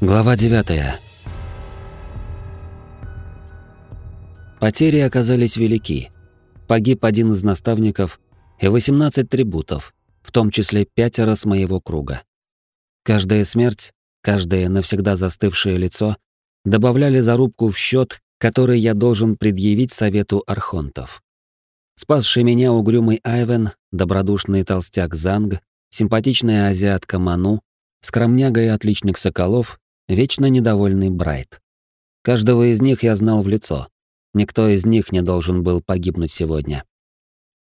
Глава 9. Потери оказались велики. Погиб один из наставников и 18 трибутов, в том числе пятеро с моего круга. Каждая смерть, каждое навсегда застывшее лицо добавляли зарубку в счет, который я должен предъявить совету архонтов. Спасший меня угрюмый Айвен, добродушный толстяк Занг, симпатичная азиатка Ману, скромняга и отличник Соколов вечно недовольный Брайт. Каждого из них я знал в лицо. Никто из них не должен был погибнуть сегодня.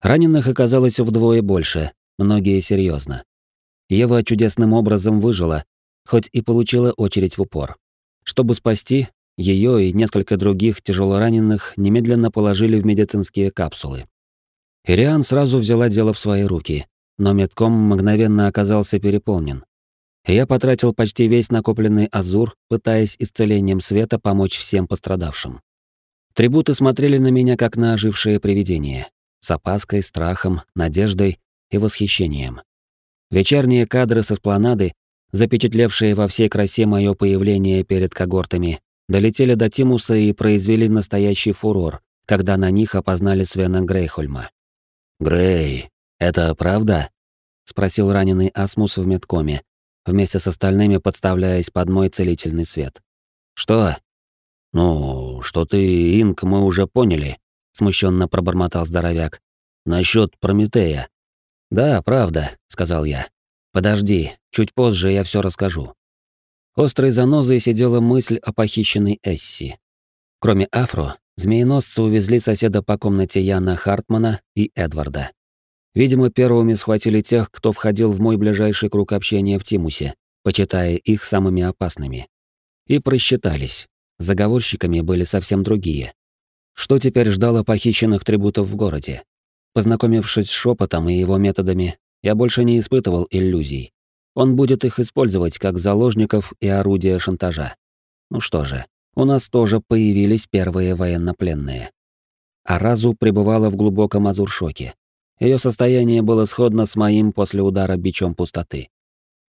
Раненых оказалось вдвое больше, многие серьезно. Ева чудесным образом выжила, хоть и получила очередь в упор. Чтобы спасти, ее и несколько других тяжелораненых немедленно положили в медицинские капсулы. Ириан сразу взяла дело в свои руки, но медком мгновенно оказался переполнен я потратил почти весь накопленный азур, пытаясь исцелением света помочь всем пострадавшим. Трибуты смотрели на меня как на ожившее привидение, с опаской, страхом, надеждой и восхищением. Вечерние кадры со спланады, запечатлевшие во всей красе мое появление перед когортами, долетели до Тимуса и произвели настоящий фурор, когда на них опознали Свена Грейхольма. «Грей, это правда?» — спросил раненый Асмус в медкоме, вместе с остальными подставляясь под мой целительный свет. «Что?» «Ну, что ты, Инк, мы уже поняли», — смущенно пробормотал здоровяк. «Насчет Прометея». «Да, правда», — сказал я. «Подожди, чуть позже я все расскажу». Острой занозой сидела мысль о похищенной Эсси. Кроме Афро, змееносцы увезли соседа по комнате Яна Хартмана и Эдварда. Видимо, первыми схватили тех, кто входил в мой ближайший круг общения в Тимусе, почитая их самыми опасными. И просчитались. Заговорщиками были совсем другие. Что теперь ждало похищенных трибутов в городе? Познакомившись с шепотом и его методами, я больше не испытывал иллюзий. Он будет их использовать как заложников и орудия шантажа. Ну что же, у нас тоже появились первые военнопленные. Аразу пребывала в глубоком азуршоке. Ее состояние было сходно с моим после удара бичом пустоты.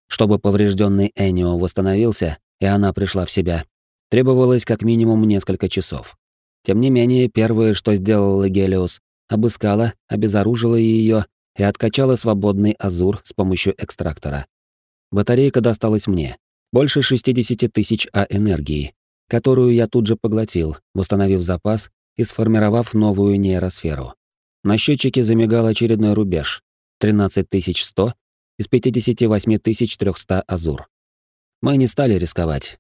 Чтобы поврежденный Энио восстановился, и она пришла в себя, требовалось как минимум несколько часов. Тем не менее, первое, что сделала Гелиос, обыскала, обезоружила ее и откачала свободный азур с помощью экстрактора. Батарейка досталась мне. Больше 60 тысяч А энергии, которую я тут же поглотил, восстановив запас и сформировав новую нейросферу. На счетчике замигал очередной рубеж. 13100 из 58300 азур. Мы не стали рисковать.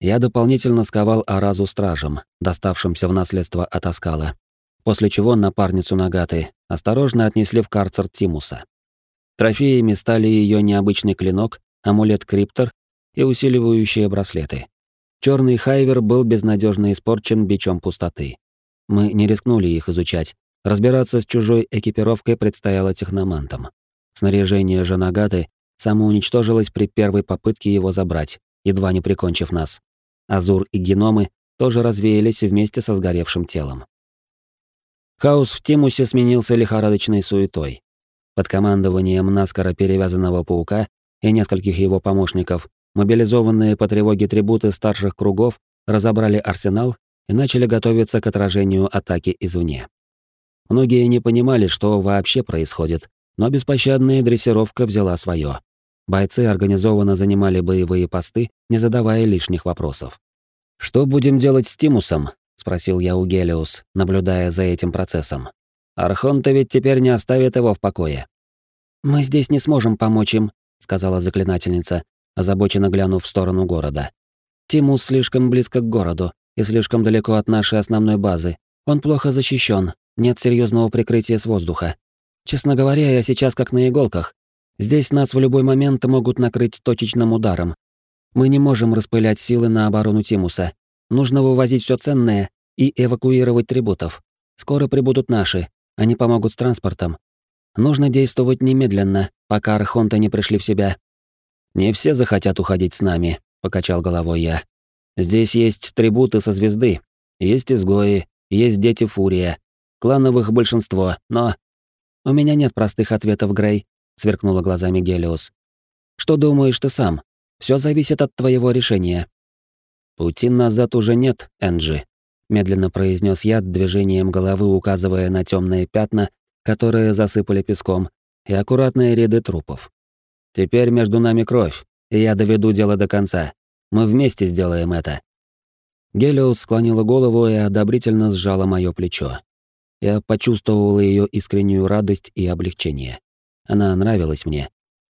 Я дополнительно сковал Аразу стражем, доставшимся в наследство от Аскала, после чего напарницу Нагаты осторожно отнесли в карцер Тимуса. Трофеями стали ее необычный клинок, амулет Криптор и усиливающие браслеты. Черный хайвер был безнадежно испорчен бичом пустоты. Мы не рискнули их изучать, Разбираться с чужой экипировкой предстояло техномантам. Снаряжение же Нагаты самоуничтожилось при первой попытке его забрать, едва не прикончив нас. Азур и геномы тоже развеялись вместе со сгоревшим телом. Хаос в Тимусе сменился лихорадочной суетой. Под командованием наскоро перевязанного паука и нескольких его помощников, мобилизованные по тревоге трибуты старших кругов разобрали арсенал и начали готовиться к отражению атаки извне. Многие не понимали, что вообще происходит, но беспощадная дрессировка взяла свое. Бойцы организованно занимали боевые посты, не задавая лишних вопросов. «Что будем делать с Тимусом?» — спросил я у Гелиус, наблюдая за этим процессом. «Архонта ведь теперь не оставит его в покое». «Мы здесь не сможем помочь им», — сказала заклинательница, озабоченно глянув в сторону города. «Тимус слишком близко к городу и слишком далеко от нашей основной базы. Он плохо защищен, нет серьезного прикрытия с воздуха. Честно говоря, я сейчас как на иголках. Здесь нас в любой момент могут накрыть точечным ударом. Мы не можем распылять силы на оборону Тимуса. Нужно вывозить все ценное и эвакуировать трибутов. Скоро прибудут наши, они помогут с транспортом. Нужно действовать немедленно, пока архонты не пришли в себя. Не все захотят уходить с нами, покачал головой я. Здесь есть трибуты со звезды, есть изгои, есть дети Фурия, Клановых большинство, но... У меня нет простых ответов, Грей, сверкнула глазами Гелиос. Что думаешь ты сам? Все зависит от твоего решения. Пути назад уже нет, Энджи, медленно произнес я движением головы, указывая на темные пятна, которые засыпали песком, и аккуратные ряды трупов. Теперь между нами кровь, и я доведу дело до конца. Мы вместе сделаем это. Гелиос склонила голову и одобрительно сжала моё плечо. Я почувствовал ее искреннюю радость и облегчение. Она нравилась мне.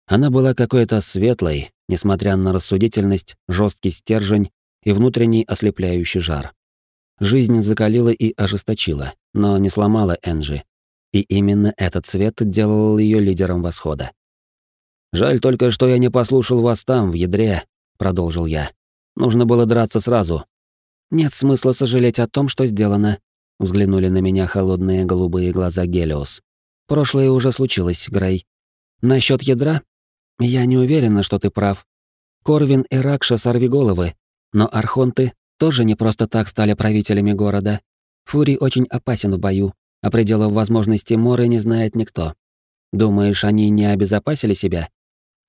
Она была какой-то светлой, несмотря на рассудительность, жесткий стержень и внутренний ослепляющий жар. Жизнь закалила и ожесточила, но не сломала Энджи. И именно этот цвет делал ее лидером восхода. «Жаль только, что я не послушал вас там, в ядре», — продолжил я. «Нужно было драться сразу». «Нет смысла сожалеть о том, что сделано», — взглянули на меня холодные голубые глаза Гелиос. «Прошлое уже случилось, Грей. Насчет ядра? Я не уверена, что ты прав. Корвин и Ракша сорви головы, но архонты тоже не просто так стали правителями города. Фурий очень опасен в бою, а пределов возможностей Моры не знает никто. Думаешь, они не обезопасили себя?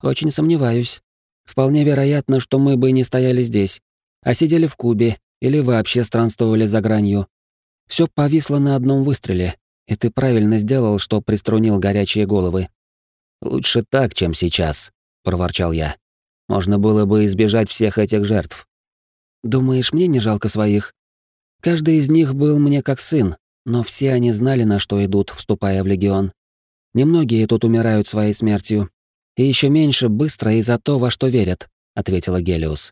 Очень сомневаюсь. Вполне вероятно, что мы бы не стояли здесь, а сидели в Кубе или вообще странствовали за гранью. Все повисло на одном выстреле, и ты правильно сделал, что приструнил горячие головы. Лучше так, чем сейчас, проворчал я. Можно было бы избежать всех этих жертв. Думаешь, мне не жалко своих? Каждый из них был мне как сын, но все они знали, на что идут, вступая в легион. Немногие тут умирают своей смертью, и еще меньше быстро из-за то, во что верят, ответила Гелиус.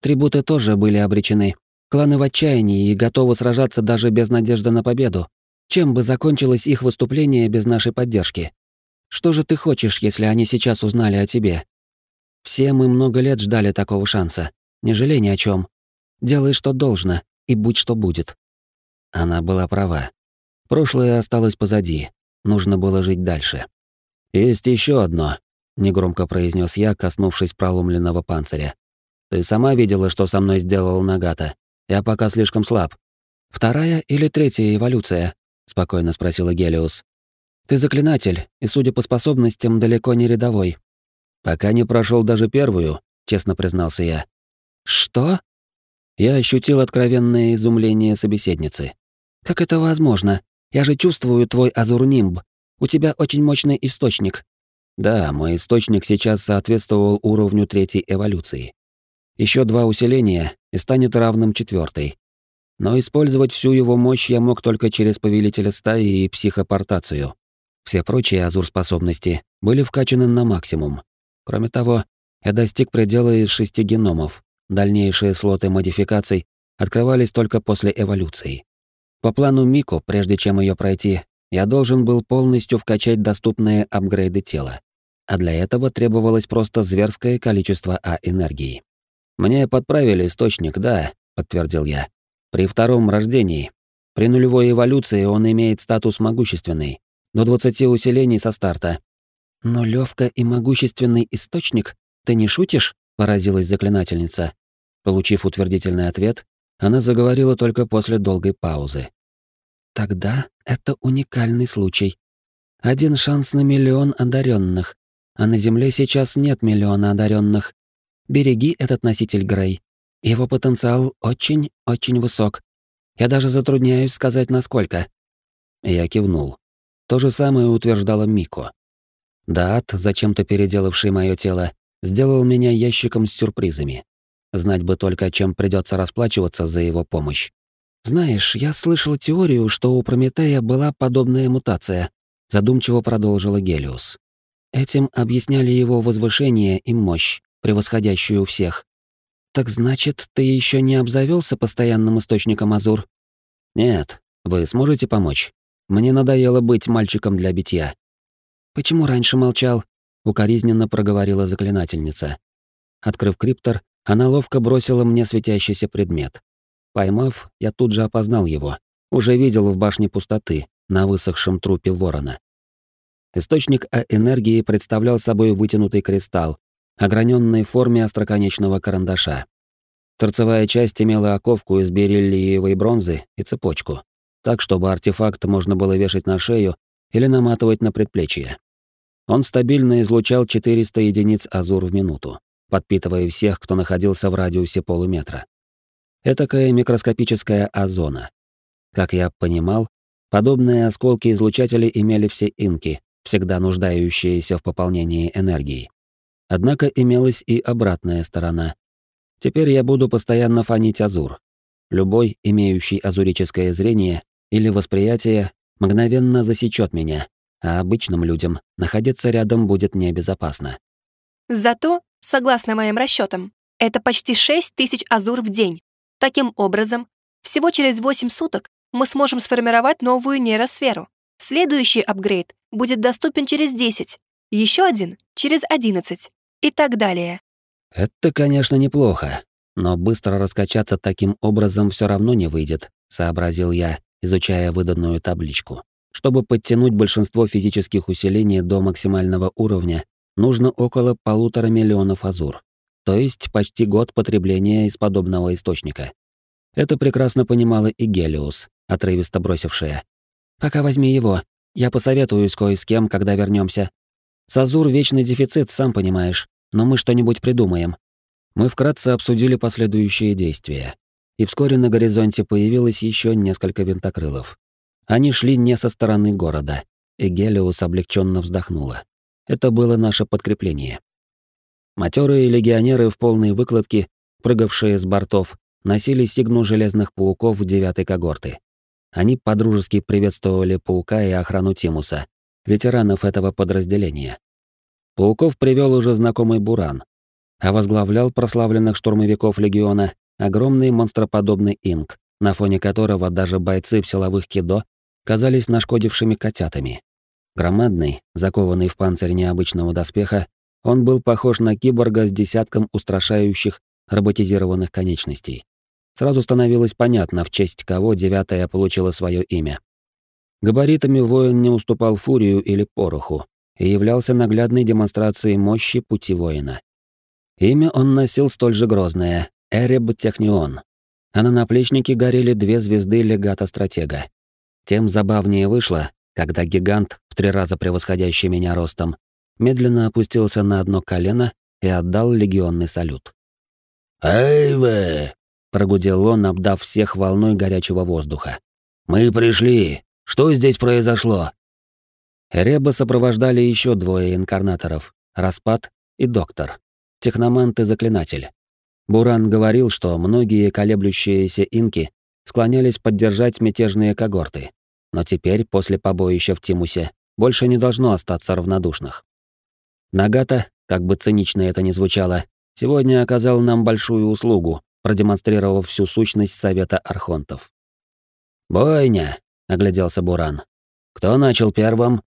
Трибуты тоже были обречены. Кланы в отчаянии и готовы сражаться даже без надежды на победу. Чем бы закончилось их выступление без нашей поддержки? Что же ты хочешь, если они сейчас узнали о тебе? Все мы много лет ждали такого шанса. Не жалей ни о чем. Делай, что должно, и будь что будет». Она была права. Прошлое осталось позади. Нужно было жить дальше. «Есть еще одно», — негромко произнес я, коснувшись проломленного панциря. «Ты сама видела, что со мной сделал Нагата. Я пока слишком слаб». «Вторая или третья эволюция?» — спокойно спросила Гелиус. «Ты заклинатель, и, судя по способностям, далеко не рядовой». «Пока не прошел даже первую», — честно признался я. «Что?» Я ощутил откровенное изумление собеседницы. «Как это возможно? Я же чувствую твой азурнимб. У тебя очень мощный источник». Да, мой источник сейчас соответствовал уровню третьей эволюции. Еще два усиления, и станет равным четвертой. Но использовать всю его мощь я мог только через повелителя стаи и психопортацию. Все прочие азур-способности были вкачаны на максимум. Кроме того, я достиг предела из шести геномов, Дальнейшие слоты модификаций открывались только после эволюции. По плану Мико, прежде чем ее пройти, я должен был полностью вкачать доступные апгрейды тела. А для этого требовалось просто зверское количество А-энергии. «Мне подправили источник, да», — подтвердил я. «При втором рождении. При нулевой эволюции он имеет статус могущественный. До 20 усилений со старта». «Нулевка и могущественный источник? Ты не шутишь?» — поразилась заклинательница. Получив утвердительный ответ, она заговорила только после долгой паузы. Тогда это уникальный случай. Один шанс на миллион одаренных, а на Земле сейчас нет миллиона одаренных. Береги этот носитель Грей. Его потенциал очень-очень высок. Я даже затрудняюсь сказать, насколько. Я кивнул. То же самое утверждала Мико. Даат, зачем-то переделавший мое тело, сделал меня ящиком с сюрпризами. Знать бы только, чем придется расплачиваться за его помощь. Знаешь, я слышал теорию, что у Прометея была подобная мутация, задумчиво продолжила Гелиус. Этим объясняли его возвышение и мощь, превосходящую всех. Так значит, ты еще не обзавелся постоянным источником Азур? Нет. Вы сможете помочь? Мне надоело быть мальчиком для битья. Почему раньше молчал? укоризненно проговорила заклинательница. Открыв криптор, она ловко бросила мне светящийся предмет. Поймав, я тут же опознал его. Уже видел в башне пустоты, на высохшем трупе ворона. Источник энергии представлял собой вытянутый кристалл, ограненный в форме остроконечного карандаша. Торцевая часть имела оковку из бериллиевой бронзы и цепочку, так чтобы артефакт можно было вешать на шею или наматывать на предплечье. Он стабильно излучал 400 единиц азур в минуту подпитывая всех, кто находился в радиусе полуметра. Этакая микроскопическая озона. Как я понимал, подобные осколки излучателей имели все инки, всегда нуждающиеся в пополнении энергии. Однако имелась и обратная сторона. Теперь я буду постоянно фонить азур. Любой, имеющий азурическое зрение или восприятие, мгновенно засечет меня, а обычным людям находиться рядом будет небезопасно. Зато, согласно моим расчетам, это почти 6 тысяч азур в день. Таким образом, всего через 8 суток мы сможем сформировать новую нейросферу. Следующий апгрейд будет доступен через 10, еще один — через 11 и так далее. Это, конечно, неплохо, но быстро раскачаться таким образом все равно не выйдет, сообразил я, изучая выданную табличку. Чтобы подтянуть большинство физических усилений до максимального уровня, нужно около полутора миллионов азур, то есть почти год потребления из подобного источника. Это прекрасно понимала и Гелиус, отрывисто бросившая. «Пока возьми его. Я посоветуюсь кое с кем, когда вернемся. С Азур вечный дефицит, сам понимаешь, но мы что-нибудь придумаем». Мы вкратце обсудили последующие действия. И вскоре на горизонте появилось еще несколько винтокрылов. Они шли не со стороны города, и Гелиус облегченно вздохнула. Это было наше подкрепление. Матерые легионеры в полной выкладке, прыгавшие с бортов, носили сигну железных пауков девятой когорты. Они подружески приветствовали паука и охрану Тимуса, ветеранов этого подразделения. Пауков привел уже знакомый Буран, а возглавлял прославленных штурмовиков легиона огромный монстроподобный инк, на фоне которого даже бойцы в силовых кидо казались нашкодившими котятами. Громадный, закованный в панцирь необычного доспеха, он был похож на киборга с десятком устрашающих роботизированных конечностей. Сразу становилось понятно, в честь кого девятая получила свое имя. Габаритами воин не уступал фурию или пороху и являлся наглядной демонстрацией мощи пути воина. Имя он носил столь же грозное — Эреб Технион, а на наплечнике горели две звезды легата-стратега. Тем забавнее вышло, когда гигант, в три раза превосходящий меня ростом, медленно опустился на одно колено и отдал легионный салют. «Эй вы!» — прогудел он, обдав всех волной горячего воздуха. «Мы пришли! Что здесь произошло?» Реба сопровождали еще двое инкарнаторов — Распад и Доктор, техномант и заклинатель. Буран говорил, что многие колеблющиеся инки склонялись поддержать мятежные когорты, но теперь, после побоища в Тимусе, больше не должно остаться равнодушных. Нагата, как бы цинично это ни звучало, сегодня оказал нам большую услугу, продемонстрировав всю сущность Совета Архонтов. «Бойня!» — огляделся Буран. «Кто начал первым?»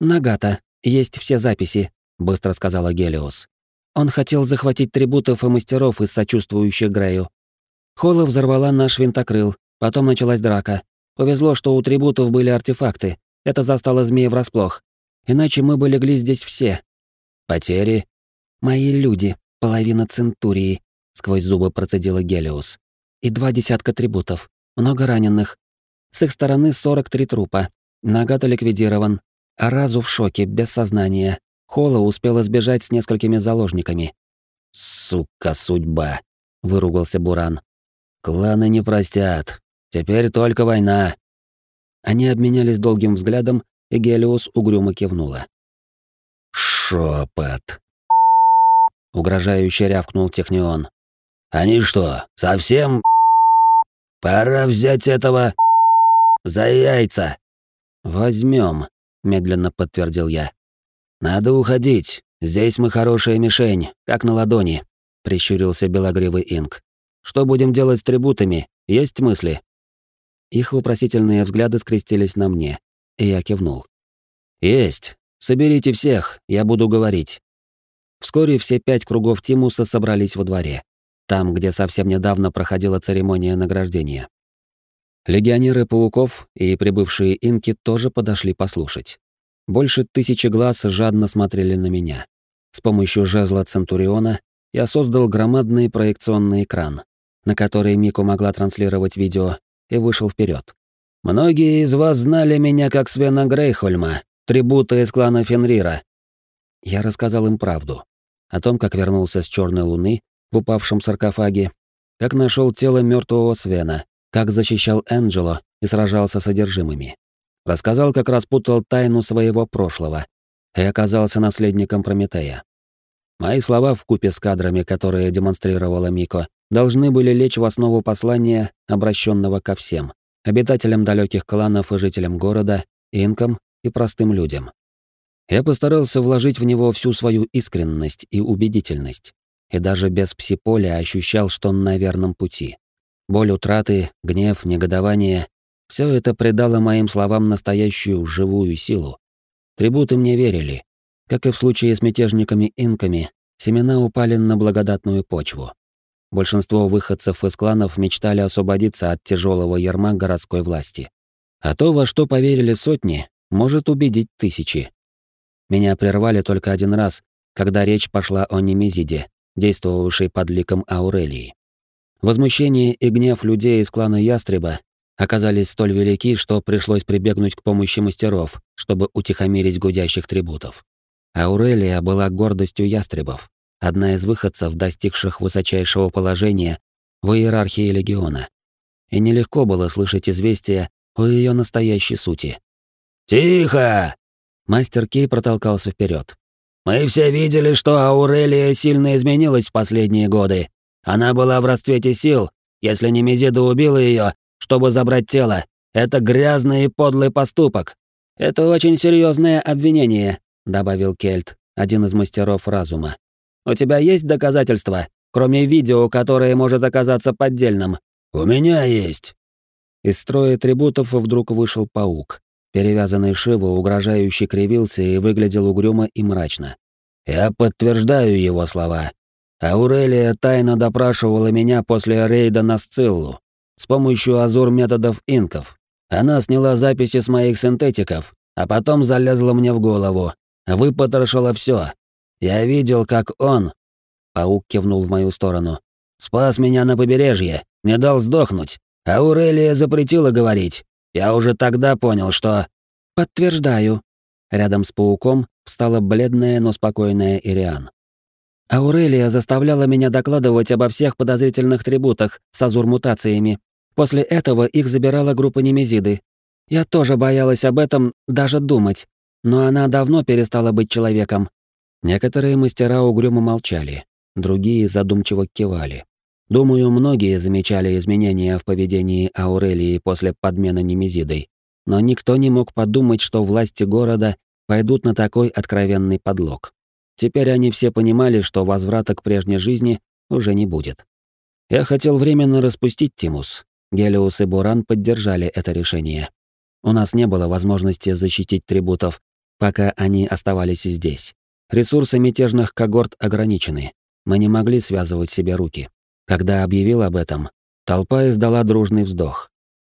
«Нагата. Есть все записи», — быстро сказала Гелиос. «Он хотел захватить трибутов и мастеров из сочувствующих Грею. Холла взорвала наш винтокрыл, потом началась драка. Повезло, что у трибутов были артефакты. Это застало змея врасплох. Иначе мы бы легли здесь все. Потери? Мои люди, половина центурии, сквозь зубы процедила Гелиус. И два десятка трибутов. Много раненых. С их стороны 43 трупа. Нагата ликвидирован. А Разу в шоке, без сознания. Холла успела сбежать с несколькими заложниками. «Сука, судьба!» — выругался Буран. «Кланы не простят. Теперь только война. Они обменялись долгим взглядом, и Гелиос угрюмо кивнула. Шепот. Угрожающе рявкнул Технион. Они что, совсем Пора взять этого за яйца. Возьмем, медленно подтвердил я. Надо уходить. Здесь мы хорошая мишень, как на ладони, прищурился белогривый инк. Что будем делать с трибутами? Есть мысли? Их вопросительные взгляды скрестились на мне, и я кивнул. «Есть. Соберите всех, я буду говорить». Вскоре все пять кругов Тимуса собрались во дворе, там, где совсем недавно проходила церемония награждения. Легионеры пауков и прибывшие инки тоже подошли послушать. Больше тысячи глаз жадно смотрели на меня. С помощью жезла Центуриона я создал громадный проекционный экран, на который Мику могла транслировать видео и вышел вперед. «Многие из вас знали меня как Свена Грейхольма, трибута из клана Фенрира». Я рассказал им правду. О том, как вернулся с Черной Луны в упавшем саркофаге, как нашел тело мертвого Свена, как защищал Энджело и сражался с одержимыми. Рассказал, как распутал тайну своего прошлого и оказался наследником Прометея. Мои слова в купе с кадрами, которые демонстрировала Мико, должны были лечь в основу послания, обращенного ко всем, обитателям далеких кланов и жителям города, инкам и простым людям. Я постарался вложить в него всю свою искренность и убедительность, и даже без псиполя ощущал, что он на верном пути. Боль утраты, гнев, негодование — все это придало моим словам настоящую живую силу. Трибуты мне верили. Как и в случае с мятежниками-инками, семена упали на благодатную почву. Большинство выходцев из кланов мечтали освободиться от тяжелого ярма городской власти. А то, во что поверили сотни, может убедить тысячи. Меня прервали только один раз, когда речь пошла о Немезиде, действовавшей под ликом Аурелии. Возмущение и гнев людей из клана Ястреба оказались столь велики, что пришлось прибегнуть к помощи мастеров, чтобы утихомирить гудящих трибутов. Аурелия была гордостью Ястребов, одна из выходцев, достигших высочайшего положения в иерархии легиона. И нелегко было слышать известие о ее настоящей сути. «Тихо!» Мастер Кей протолкался вперед. «Мы все видели, что Аурелия сильно изменилась в последние годы. Она была в расцвете сил. Если не Мезида убила ее, чтобы забрать тело, это грязный и подлый поступок». «Это очень серьезное обвинение», — добавил Кельт, один из мастеров разума. «У тебя есть доказательства, кроме видео, которое может оказаться поддельным?» «У меня есть». Из строя трибутов вдруг вышел паук. Перевязанный Шива угрожающе кривился и выглядел угрюмо и мрачно. «Я подтверждаю его слова. Аурелия тайно допрашивала меня после рейда на Сциллу с помощью азур-методов инков. Она сняла записи с моих синтетиков, а потом залезла мне в голову, выпотрошила все. Я видел, как он...» Паук кивнул в мою сторону. «Спас меня на побережье, не дал сдохнуть. Аурелия запретила говорить. Я уже тогда понял, что...» «Подтверждаю». Рядом с пауком встала бледная, но спокойная Ириан. Аурелия заставляла меня докладывать обо всех подозрительных трибутах с азур-мутациями. После этого их забирала группа Немезиды. Я тоже боялась об этом даже думать, но она давно перестала быть человеком. Некоторые мастера угрюмо молчали, другие задумчиво кивали. Думаю, многие замечали изменения в поведении Аурелии после подмены Немезидой, но никто не мог подумать, что власти города пойдут на такой откровенный подлог. Теперь они все понимали, что возврата к прежней жизни уже не будет. Я хотел временно распустить Тимус. Гелиус и Буран поддержали это решение. У нас не было возможности защитить трибутов, пока они оставались здесь. Ресурсы мятежных когорт ограничены. Мы не могли связывать себе руки. Когда объявил об этом, толпа издала дружный вздох.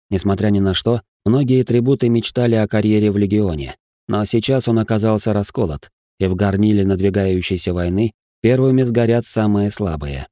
Несмотря ни на что, многие трибуты мечтали о карьере в легионе, но сейчас он оказался расколот, и в горниле надвигающейся войны первыми сгорят самые слабые.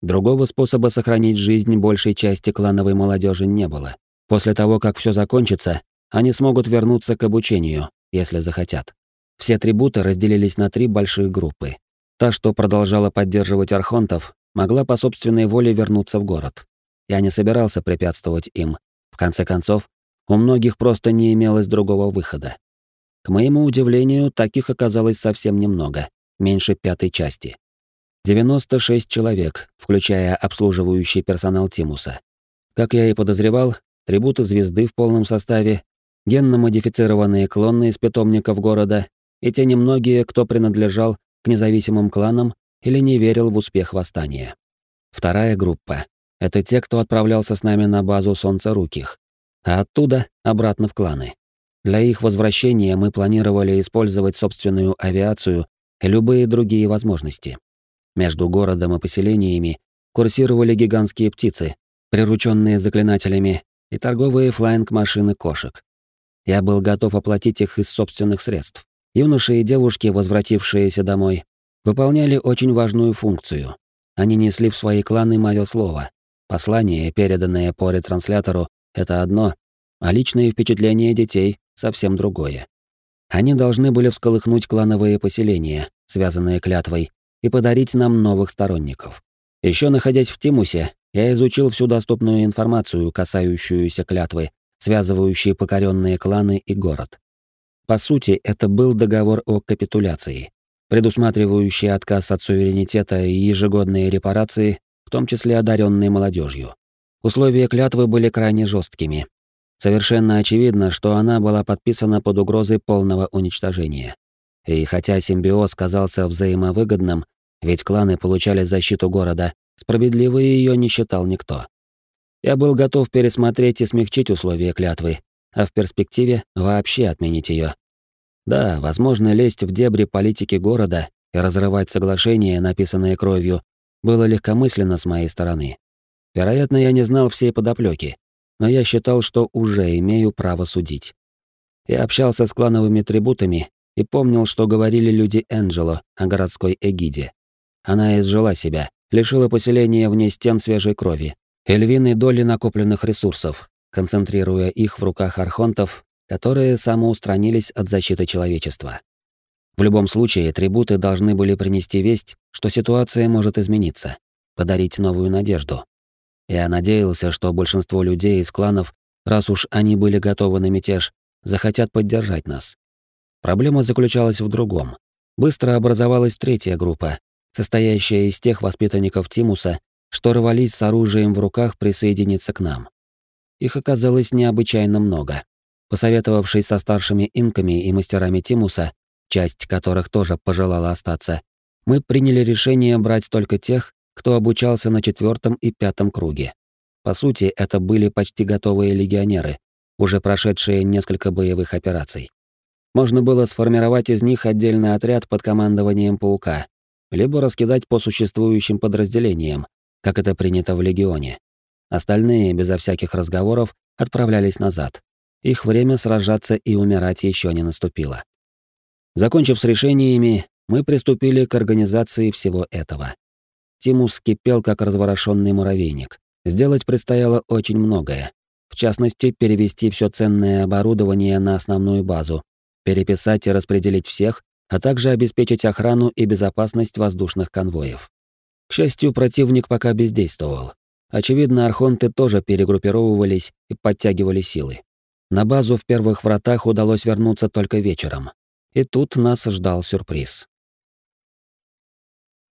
Другого способа сохранить жизнь большей части клановой молодежи не было. После того, как все закончится, они смогут вернуться к обучению, если захотят. Все трибуты разделились на три большие группы. Та, что продолжала поддерживать архонтов, могла по собственной воле вернуться в город. Я не собирался препятствовать им. В конце концов, у многих просто не имелось другого выхода. К моему удивлению, таких оказалось совсем немного, меньше пятой части. 96 человек, включая обслуживающий персонал Тимуса. Как я и подозревал, трибуты звезды в полном составе, генно-модифицированные клоны из питомников города и те немногие, кто принадлежал к независимым кланам или не верил в успех восстания. Вторая группа — это те, кто отправлялся с нами на базу Солнцеруких, а оттуда обратно в кланы. Для их возвращения мы планировали использовать собственную авиацию и любые другие возможности. Между городом и поселениями курсировали гигантские птицы, прирученные заклинателями, и торговые флайнг-машины кошек. Я был готов оплатить их из собственных средств. Юноши и девушки, возвратившиеся домой, выполняли очень важную функцию. Они несли в свои кланы мое слово. Послание, переданное по ретранслятору, это одно, а личные впечатления детей — совсем другое. Они должны были всколыхнуть клановые поселения, связанные клятвой, и подарить нам новых сторонников. Еще находясь в Тимусе, я изучил всю доступную информацию, касающуюся клятвы, связывающей покоренные кланы и город. По сути, это был договор о капитуляции, предусматривающий отказ от суверенитета и ежегодные репарации, в том числе одаренной молодежью. Условия клятвы были крайне жесткими. Совершенно очевидно, что она была подписана под угрозой полного уничтожения. И хотя симбиоз казался взаимовыгодным, ведь кланы получали защиту города, справедливой ее не считал никто. Я был готов пересмотреть и смягчить условия клятвы, а в перспективе вообще отменить ее. Да, возможно, лезть в дебри политики города и разрывать соглашение, написанное кровью, было легкомысленно с моей стороны. Вероятно, я не знал всей подоплеки, но я считал, что уже имею право судить. Я общался с клановыми трибутами и помнил, что говорили люди Энджело о городской эгиде. Она изжила себя, лишила поселения вне стен свежей крови и львиной доли накопленных ресурсов, концентрируя их в руках архонтов, которые самоустранились от защиты человечества. В любом случае, трибуты должны были принести весть, что ситуация может измениться, подарить новую надежду. Я надеялся, что большинство людей из кланов, раз уж они были готовы на мятеж, захотят поддержать нас. Проблема заключалась в другом. Быстро образовалась третья группа, состоящая из тех воспитанников Тимуса, что рвались с оружием в руках присоединиться к нам. Их оказалось необычайно много. Посоветовавшись со старшими инками и мастерами Тимуса, часть которых тоже пожелала остаться, мы приняли решение брать только тех, кто обучался на четвертом и пятом круге. По сути, это были почти готовые легионеры, уже прошедшие несколько боевых операций. Можно было сформировать из них отдельный отряд под командованием Паука, либо раскидать по существующим подразделениям, как это принято в Легионе. Остальные, безо всяких разговоров, отправлялись назад. Их время сражаться и умирать еще не наступило. Закончив с решениями, мы приступили к организации всего этого. Тимус кипел, как разворошенный муравейник. Сделать предстояло очень многое. В частности, перевести все ценное оборудование на основную базу, переписать и распределить всех, а также обеспечить охрану и безопасность воздушных конвоев. К счастью, противник пока бездействовал. Очевидно, архонты тоже перегруппировывались и подтягивали силы. На базу в первых вратах удалось вернуться только вечером. И тут нас ждал сюрприз.